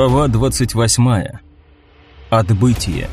Глава 28. Отбытие.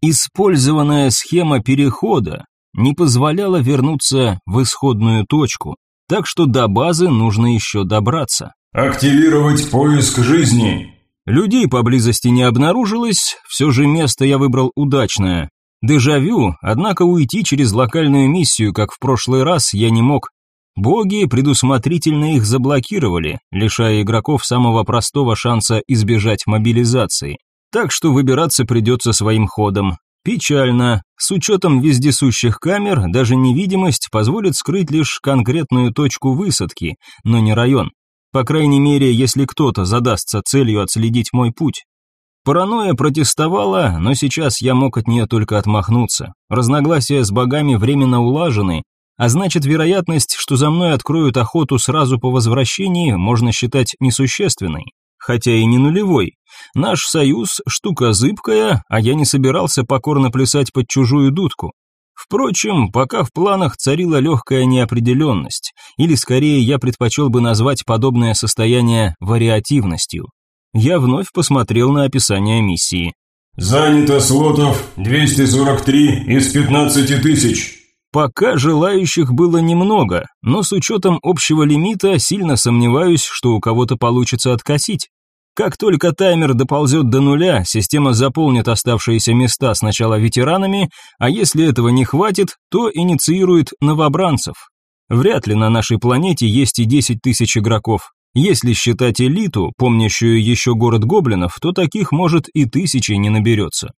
Использованная схема перехода не позволяла вернуться в исходную точку, так что до базы нужно еще добраться. «Активировать поиск жизни!» Людей поблизости не обнаружилось, все же место я выбрал удачное. Дежавю, однако уйти через локальную миссию, как в прошлый раз, я не мог, Боги предусмотрительно их заблокировали, лишая игроков самого простого шанса избежать мобилизации. Так что выбираться придется своим ходом. Печально. С учетом вездесущих камер, даже невидимость позволит скрыть лишь конкретную точку высадки, но не район. По крайней мере, если кто-то задастся целью отследить мой путь. Паранойя протестовала, но сейчас я мог от нее только отмахнуться. Разногласия с богами временно улажены, а значит вероятность, что за мной откроют охоту сразу по возвращении, можно считать несущественной, хотя и не нулевой. Наш союз – штука зыбкая, а я не собирался покорно плясать под чужую дудку. Впрочем, пока в планах царила легкая неопределенность, или скорее я предпочел бы назвать подобное состояние вариативностью. Я вновь посмотрел на описание миссии. «Занято слотов 243 из 15 тысяч». Пока желающих было немного, но с учетом общего лимита сильно сомневаюсь, что у кого-то получится откосить. Как только таймер доползет до нуля, система заполнит оставшиеся места сначала ветеранами, а если этого не хватит, то инициирует новобранцев. Вряд ли на нашей планете есть и 10 тысяч игроков. Если считать элиту, помнящую еще город гоблинов, то таких может и тысячи не наберется.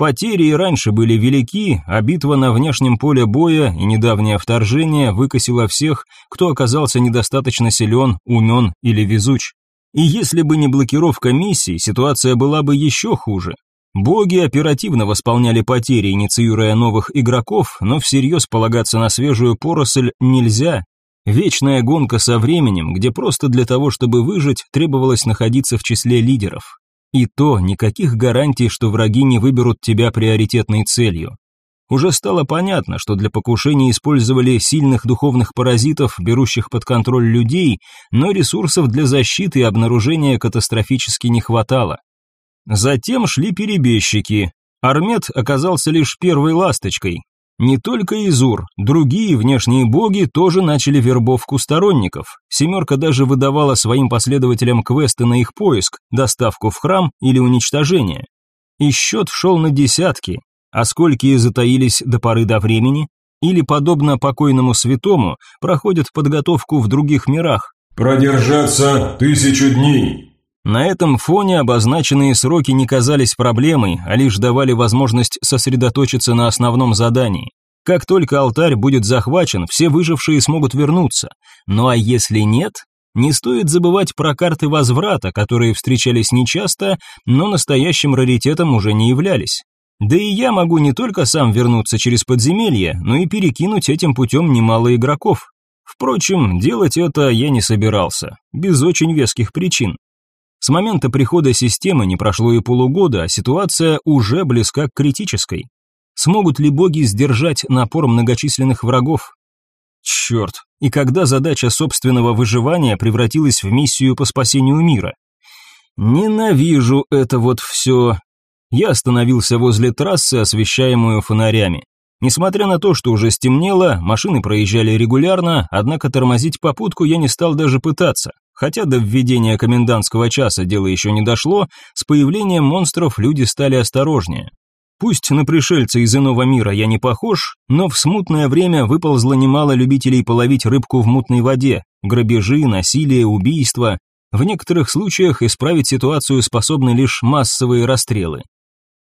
Потери и раньше были велики, а битва на внешнем поле боя и недавнее вторжение выкосило всех, кто оказался недостаточно силен, умен или везуч. И если бы не блокировка миссий, ситуация была бы еще хуже. Боги оперативно восполняли потери, инициируя новых игроков, но всерьез полагаться на свежую поросль нельзя. Вечная гонка со временем, где просто для того, чтобы выжить, требовалось находиться в числе лидеров. И то никаких гарантий, что враги не выберут тебя приоритетной целью. Уже стало понятно, что для покушения использовали сильных духовных паразитов, берущих под контроль людей, но ресурсов для защиты и обнаружения катастрофически не хватало. Затем шли перебежчики. Армет оказался лишь первой ласточкой, не только Изур, другие внешние боги тоже начали вербовку сторонников. Семерка даже выдавала своим последователям квесты на их поиск, доставку в храм или уничтожение. И счет шел на десятки, а сколькие затаились до поры до времени, или, подобно покойному святому, проходят подготовку в других мирах. «Продержаться тысячу дней», на этом фоне обозначенные сроки не казались проблемой, а лишь давали возможность сосредоточиться на основном задании. Как только алтарь будет захвачен, все выжившие смогут вернуться. Ну а если нет, не стоит забывать про карты возврата, которые встречались нечасто, но настоящим раритетом уже не являлись. Да и я могу не только сам вернуться через подземелье, но и перекинуть этим путем немало игроков. Впрочем, делать это я не собирался, без очень веских причин. С момента прихода системы не прошло и полугода, а ситуация уже близка к критической. Смогут ли боги сдержать напор многочисленных врагов? Черт, и когда задача собственного выживания превратилась в миссию по спасению мира? Ненавижу это вот все. Я остановился возле трассы, освещаемую фонарями. Несмотря на то, что уже стемнело, машины проезжали регулярно, однако тормозить попутку я не стал даже пытаться. Хотя до введения комендантского часа дело еще не дошло, с появлением монстров люди стали осторожнее. Пусть на пришельца из иного мира я не похож, но в смутное время выползло немало любителей половить рыбку в мутной воде, грабежи, насилие, убийства. В некоторых случаях исправить ситуацию способны лишь массовые расстрелы.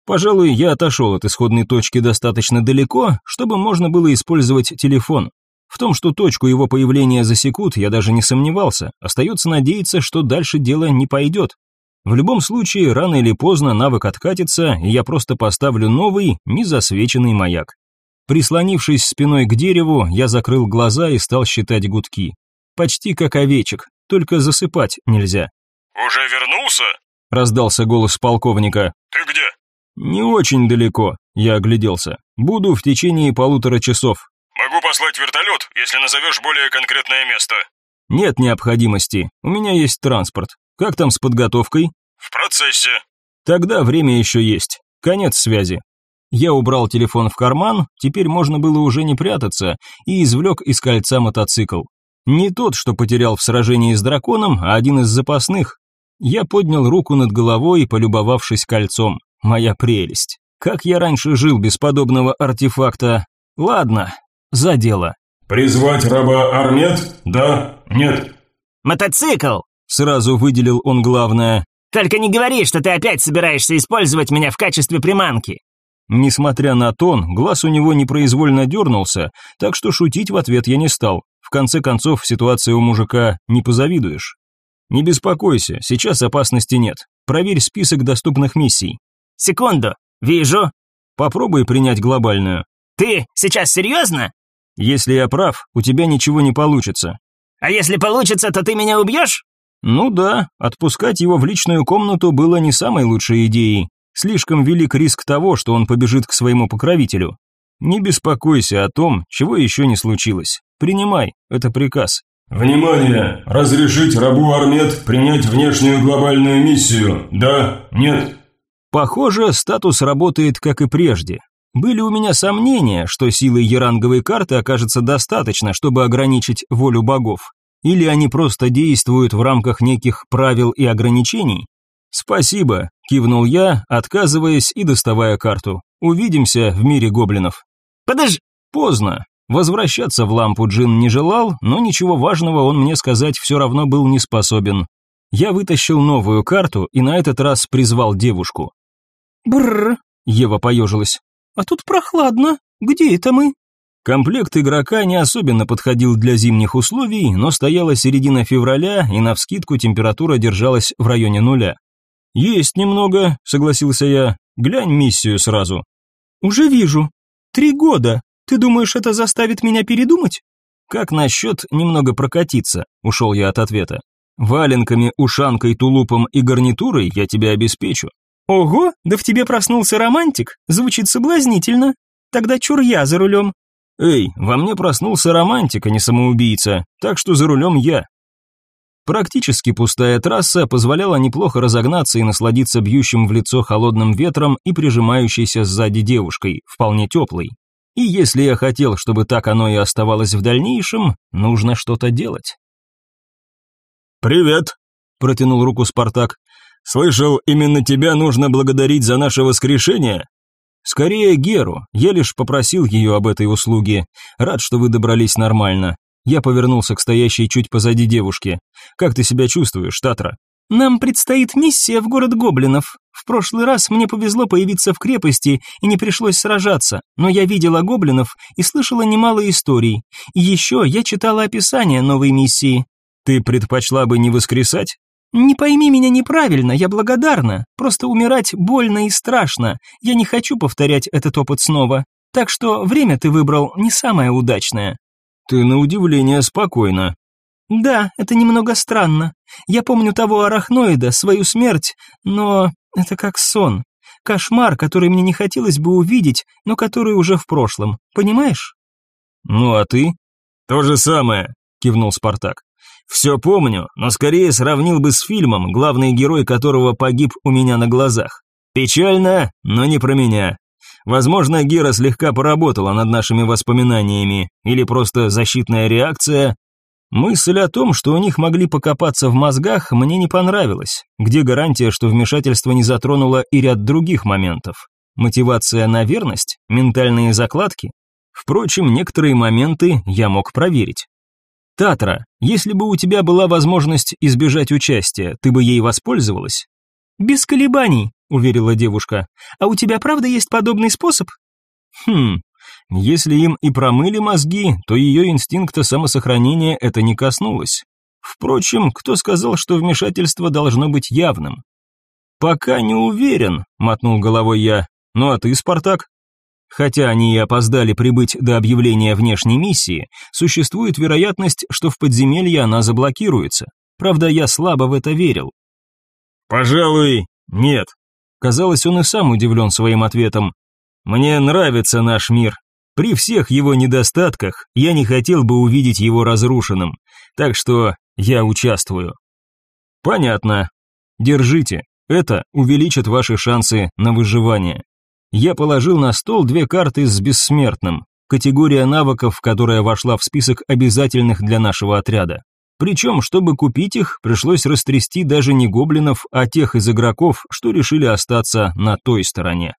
Пожалуй, я отошел от исходной точки достаточно далеко, чтобы можно было использовать телефон. В том, что точку его появления засекут, я даже не сомневался. Остается надеяться, что дальше дело не пойдет. В любом случае, рано или поздно навык откатится, и я просто поставлю новый, незасвеченный маяк. Прислонившись спиной к дереву, я закрыл глаза и стал считать гудки. Почти как овечек, только засыпать нельзя. «Уже вернулся?» – раздался голос полковника. «Ты где?» «Не очень далеко», – я огляделся. «Буду в течение полутора часов. Могу послать вертолет, если назовешь более конкретное место». «Нет необходимости. У меня есть транспорт. Как там с подготовкой?» «В процессе». «Тогда время еще есть. Конец связи». Я убрал телефон в карман, теперь можно было уже не прятаться, и извлек из кольца мотоцикл. Не тот, что потерял в сражении с драконом, а один из запасных. Я поднял руку над головой, полюбовавшись кольцом. Моя прелесть. Как я раньше жил без подобного артефакта? Ладно, за дело. «Призвать раба Армет? Да? Нет?» «Мотоцикл!» – сразу выделил он главное. «Только не говори, что ты опять собираешься использовать меня в качестве приманки!» Несмотря на тон, глаз у него непроизвольно дернулся, так что шутить в ответ я не стал. В конце концов, ситуация у мужика не позавидуешь. «Не беспокойся, сейчас опасности нет. Проверь список доступных миссий». «Секунду, вижу». «Попробуй принять глобальную». «Ты сейчас серьезно?» Если я прав, у тебя ничего не получится. А если получится, то ты меня убьешь? Ну да, отпускать его в личную комнату было не самой лучшей идеей. Слишком велик риск того, что он побежит к своему покровителю. Не беспокойся о том, чего еще не случилось. Принимай, это приказ. Внимание! Разрешить рабу Армет принять внешнюю глобальную миссию? Да? Нет? Похоже, статус работает как и прежде. Были у меня сомнения, что силы яранговой карты окажется достаточно, чтобы ограничить волю богов. Или они просто действуют в рамках неких правил и ограничений? «Спасибо», – кивнул я, отказываясь и доставая карту. «Увидимся в мире гоблинов». «Подожди!» «Поздно. Возвращаться в лампу Джин не желал, но ничего важного он мне сказать все равно был не способен. Я вытащил новую карту и на этот раз призвал девушку. «Брррр», – Ева поежилась. А тут прохладно. Где это мы?» Комплект игрока не особенно подходил для зимних условий, но стояла середина февраля, и навскидку температура держалась в районе нуля. «Есть немного», — согласился я. «Глянь миссию сразу». «Уже вижу. Три года. Ты думаешь, это заставит меня передумать?» «Как насчет немного прокатиться?» — ушел я от ответа. «Валенками, ушанкой, тулупом и гарнитурой я тебя обеспечу. Ого, да в тебе проснулся романтик? Звучит соблазнительно. Тогда чур я за рулем. Эй, во мне проснулся романтик, а не самоубийца, так что за рулем я. Практически пустая трасса позволяла неплохо разогнаться и насладиться бьющим в лицо холодным ветром и прижимающейся сзади девушкой, вполне теплой. И если я хотел, чтобы так оно и оставалось в дальнейшем, нужно что-то делать. «Привет», — протянул руку Спартак. Слышал, именно тебя нужно благодарить за наше воскрешение? Скорее Геру. Я лишь попросил ее об этой услуге. Рад, что вы добрались нормально. Я повернулся к стоящей чуть позади девушке. Как ты себя чувствуешь, Татра? Нам предстоит миссия в город гоблинов. В прошлый раз мне повезло появиться в крепости и не пришлось сражаться, но я видела гоблинов и слышала немало историй. И еще я читала описание новой миссии. Ты предпочла бы не воскресать? «Не пойми меня неправильно, я благодарна. Просто умирать больно и страшно. Я не хочу повторять этот опыт снова. Так что время ты выбрал не самое удачное». «Ты на удивление спокойно». «Да, это немного странно. Я помню того арахноида, свою смерть, но это как сон. Кошмар, который мне не хотелось бы увидеть, но который уже в прошлом. Понимаешь?» «Ну а ты?» «То же самое», — кивнул Спартак. Все помню, но скорее сравнил бы с фильмом, главный герой которого погиб у меня на глазах. Печально, но не про меня. Возможно, Гера слегка поработала над нашими воспоминаниями, или просто защитная реакция. Мысль о том, что у них могли покопаться в мозгах, мне не понравилась. Где гарантия, что вмешательство не затронуло и ряд других моментов? Мотивация на верность? Ментальные закладки? Впрочем, некоторые моменты я мог проверить. Татра, если бы у тебя была возможность избежать участия, ты бы ей воспользовалась? Без колебаний, уверила девушка. А у тебя правда есть подобный способ? Хм. Если им и промыли мозги, то ее инстинкта самосохранения это не коснулось. Впрочем, кто сказал, что вмешательство должно быть явным? Пока не уверен, мотнул головой я. Ну а ты, Спартак? Хотя они и опоздали прибыть до объявления внешней миссии, существует вероятность, что в подземелье она заблокируется. Правда, я слабо в это верил. «Пожалуй, нет». Казалось, он и сам удивлен своим ответом. «Мне нравится наш мир. При всех его недостатках я не хотел бы увидеть его разрушенным, так что я участвую». «Понятно. Держите, это увеличит ваши шансы на выживание» я положил на стол две карты с бессмертным, категория навыков, которая вошла в список обязательных для нашего отряда. Причем, чтобы купить их, пришлось растрясти даже не гоблинов, а тех из игроков, что решили остаться на той стороне.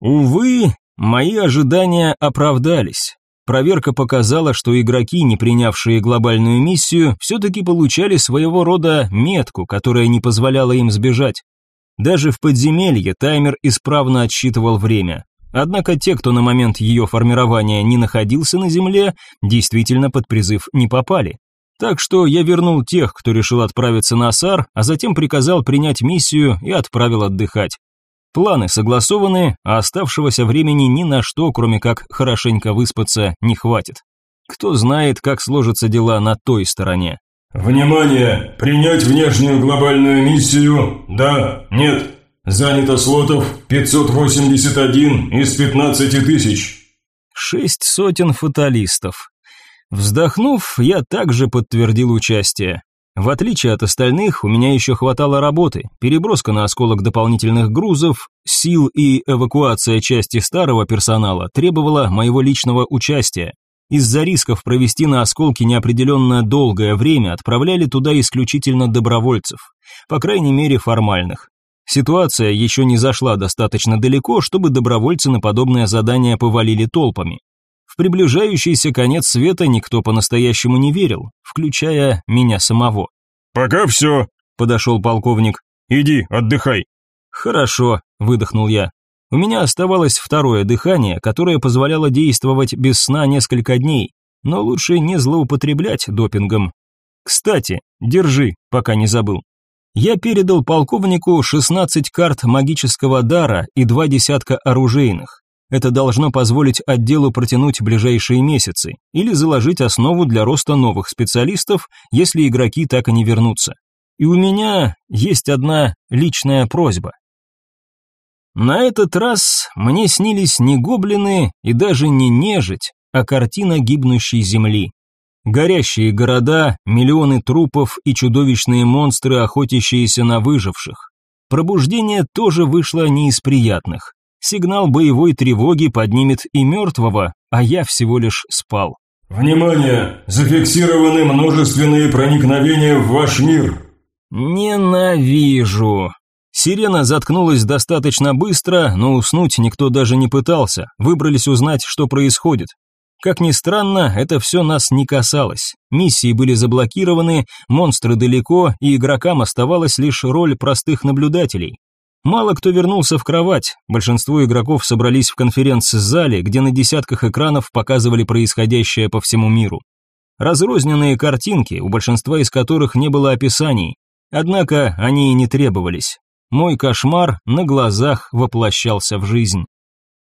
Увы, мои ожидания оправдались. Проверка показала, что игроки, не принявшие глобальную миссию, все-таки получали своего рода метку, которая не позволяла им сбежать. Даже в подземелье таймер исправно отсчитывал время. Однако те, кто на момент ее формирования не находился на земле, действительно под призыв не попали. Так что я вернул тех, кто решил отправиться на Асар, а затем приказал принять миссию и отправил отдыхать. Планы согласованы, а оставшегося времени ни на что, кроме как хорошенько выспаться, не хватит. Кто знает, как сложатся дела на той стороне. Внимание! Принять внешнюю глобальную миссию? Да? Нет? Занято слотов 581 из 15 тысяч. Шесть сотен фаталистов. Вздохнув, я также подтвердил участие. В отличие от остальных, у меня еще хватало работы, переброска на осколок дополнительных грузов, сил и эвакуация части старого персонала требовала моего личного участия. Из-за рисков провести на осколке неопределенно долгое время отправляли туда исключительно добровольцев, по крайней мере формальных. Ситуация еще не зашла достаточно далеко, чтобы добровольцы на подобное задание повалили толпами. В приближающийся конец света никто по-настоящему не верил, включая меня самого. «Пока все», — подошел полковник. «Иди, отдыхай». «Хорошо», — выдохнул я. У меня оставалось второе дыхание, которое позволяло действовать без сна несколько дней, но лучше не злоупотреблять допингом. Кстати, держи, пока не забыл. Я передал полковнику 16 карт магического дара и два десятка оружейных. Это должно позволить отделу протянуть ближайшие месяцы или заложить основу для роста новых специалистов, если игроки так и не вернутся. И у меня есть одна личная просьба. На этот раз мне снились не гоблины и даже не нежить, а картина гибнущей земли. Горящие города, миллионы трупов и чудовищные монстры, охотящиеся на выживших. Пробуждение тоже вышло не из приятных. Сигнал боевой тревоги поднимет и мертвого, а я всего лишь спал. «Внимание! Зафиксированы множественные проникновения в ваш мир!» «Ненавижу!» Сирена заткнулась достаточно быстро, но уснуть никто даже не пытался, выбрались узнать, что происходит. Как ни странно, это все нас не касалось. Миссии были заблокированы, монстры далеко, и игрокам оставалась лишь роль простых наблюдателей. Мало кто вернулся в кровать, большинство игроков собрались в конференц-зале, где на десятках экранов показывали происходящее по всему миру. Разрозненные картинки, у большинства из которых не было описаний, однако они и не требовались мой кошмар на глазах воплощался в жизнь.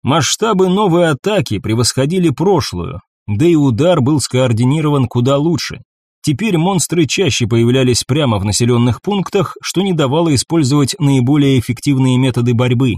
Масштабы новой атаки превосходили прошлую, да и удар был скоординирован куда лучше. Теперь монстры чаще появлялись прямо в населенных пунктах, что не давало использовать наиболее эффективные методы борьбы.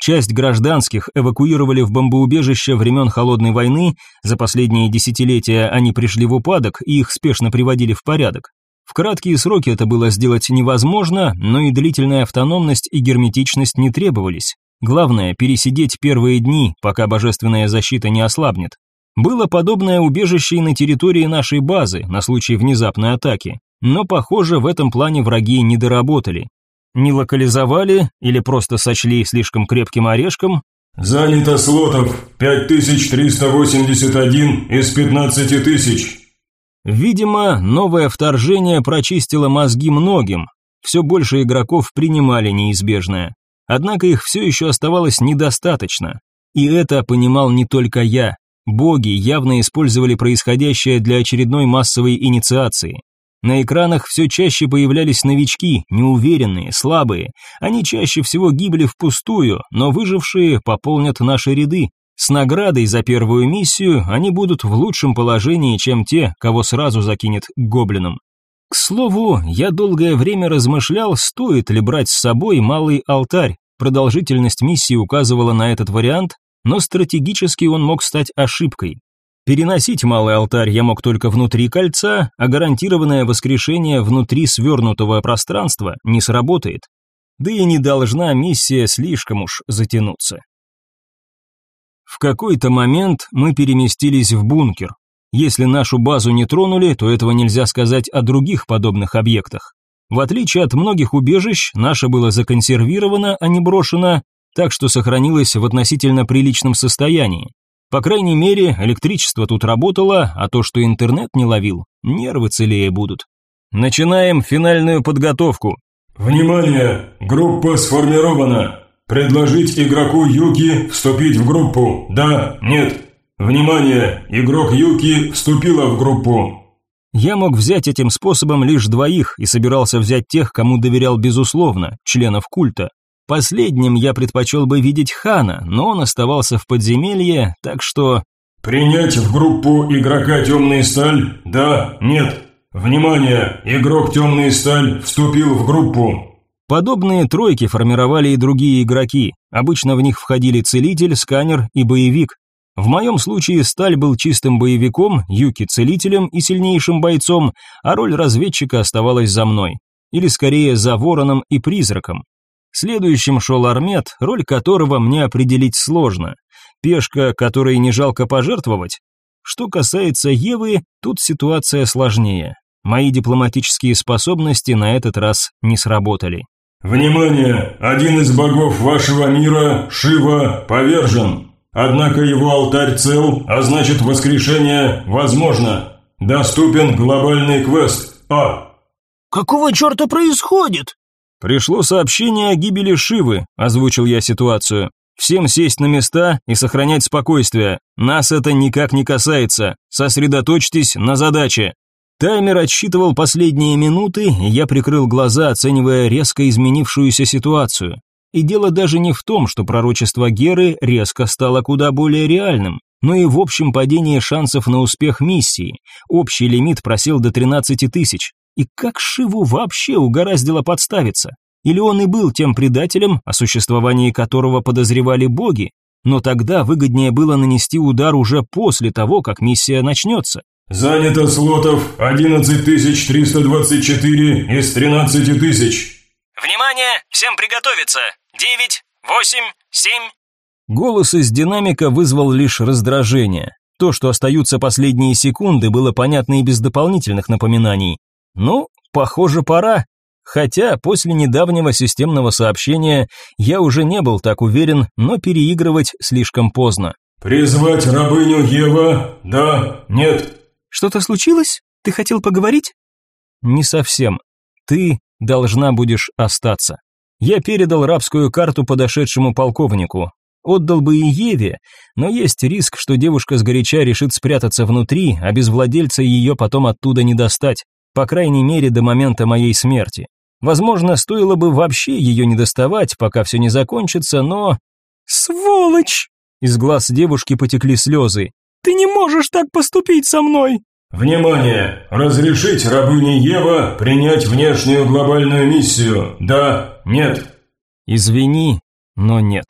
Часть гражданских эвакуировали в бомбоубежище времен Холодной войны, за последние десятилетия они пришли в упадок и их спешно приводили в порядок. В краткие сроки это было сделать невозможно, но и длительная автономность и герметичность не требовались. Главное – пересидеть первые дни, пока божественная защита не ослабнет. Было подобное убежище и на территории нашей базы на случай внезапной атаки, но, похоже, в этом плане враги не доработали. Не локализовали или просто сочли слишком крепким орешком, Занято слотов 5381 из 15 тысяч. Видимо, новое вторжение прочистило мозги многим. Все больше игроков принимали неизбежное. Однако их все еще оставалось недостаточно. И это понимал не только я. Боги явно использовали происходящее для очередной массовой инициации. На экранах все чаще появлялись новички, неуверенные, слабые. Они чаще всего гибли впустую, но выжившие пополнят наши ряды. С наградой за первую миссию они будут в лучшем положении, чем те, кого сразу закинет к гоблинам. К слову, я долгое время размышлял, стоит ли брать с собой малый алтарь. Продолжительность миссии указывала на этот вариант, но стратегически он мог стать ошибкой. Переносить малый алтарь я мог только внутри кольца, а гарантированное воскрешение внутри свернутого пространства не сработает. Да и не должна миссия слишком уж затянуться. В какой-то момент мы переместились в бункер. Если нашу базу не тронули, то этого нельзя сказать о других подобных объектах. В отличие от многих убежищ, наше было законсервировано, а не брошено, так что сохранилось в относительно приличном состоянии. По крайней мере, электричество тут работало, а то, что интернет не ловил, нервы целее будут. Начинаем финальную подготовку. Внимание! Группа сформирована. Предложить игроку Юки вступить в группу. Да, нет. Внимание, игрок Юки вступила в группу. Я мог взять этим способом лишь двоих и собирался взять тех, кому доверял безусловно, членов культа. Последним я предпочел бы видеть Хана, но он оставался в подземелье, так что... «Принять в группу игрока «Темная сталь»? Да, нет. Внимание, игрок «Темная сталь» вступил в группу. Подобные тройки формировали и другие игроки. Обычно в них входили целитель, сканер и боевик. В моем случае Сталь был чистым боевиком, Юки целителем и сильнейшим бойцом, а роль разведчика оставалась за мной. Или скорее за вороном и призраком. Следующим шел Армет, роль которого мне определить сложно. Пешка, которой не жалко пожертвовать. Что касается Евы, тут ситуация сложнее. Мои дипломатические способности на этот раз не сработали. Внимание! Один из богов вашего мира, Шива, повержен. Однако его алтарь цел, а значит воскрешение возможно. Доступен глобальный квест А. Какого черта происходит? Пришло сообщение о гибели Шивы, озвучил я ситуацию. Всем сесть на места и сохранять спокойствие. Нас это никак не касается. Сосредоточьтесь на задаче. Таймер отсчитывал последние минуты, и я прикрыл глаза, оценивая резко изменившуюся ситуацию. И дело даже не в том, что пророчество Геры резко стало куда более реальным, но и в общем падении шансов на успех миссии. Общий лимит просел до 13 тысяч. И как Шиву вообще угораздило подставиться? Или он и был тем предателем, о существовании которого подозревали боги, но тогда выгоднее было нанести удар уже после того, как миссия начнется. Занято слотов 11324 из 13 тысяч. Внимание! Всем приготовиться! 9, 8, 7. Голос из динамика вызвал лишь раздражение. То, что остаются последние секунды, было понятно и без дополнительных напоминаний. Ну, похоже, пора. Хотя после недавнего системного сообщения я уже не был так уверен, но переигрывать слишком поздно. «Призвать рабыню Ева? Да? Нет?» Что-то случилось? Ты хотел поговорить? Не совсем. Ты должна будешь остаться. Я передал рабскую карту подошедшему полковнику. Отдал бы и Еве, но есть риск, что девушка с сгоряча решит спрятаться внутри, а без владельца ее потом оттуда не достать, по крайней мере до момента моей смерти. Возможно, стоило бы вообще ее не доставать, пока все не закончится, но... «Сволочь!» Из глаз девушки потекли слезы. Ты не можешь так поступить со мной!» «Внимание! Разрешить рабыне Ева принять внешнюю глобальную миссию? Да? Нет?» «Извини, но нет».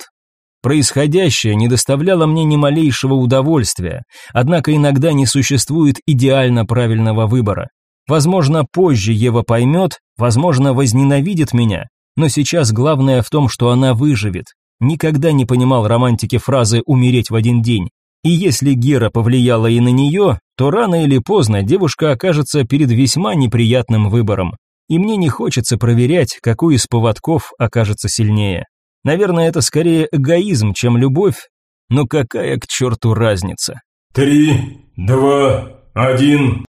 Происходящее не доставляло мне ни малейшего удовольствия, однако иногда не существует идеально правильного выбора. Возможно, позже Ева поймет, возможно, возненавидит меня, но сейчас главное в том, что она выживет. Никогда не понимал романтики фразы «умереть в один день». И если Гера повлияла и на нее, то рано или поздно девушка окажется перед весьма неприятным выбором. И мне не хочется проверять, какой из поводков окажется сильнее. Наверное, это скорее эгоизм, чем любовь, но какая к черту разница? «Три, два, один...»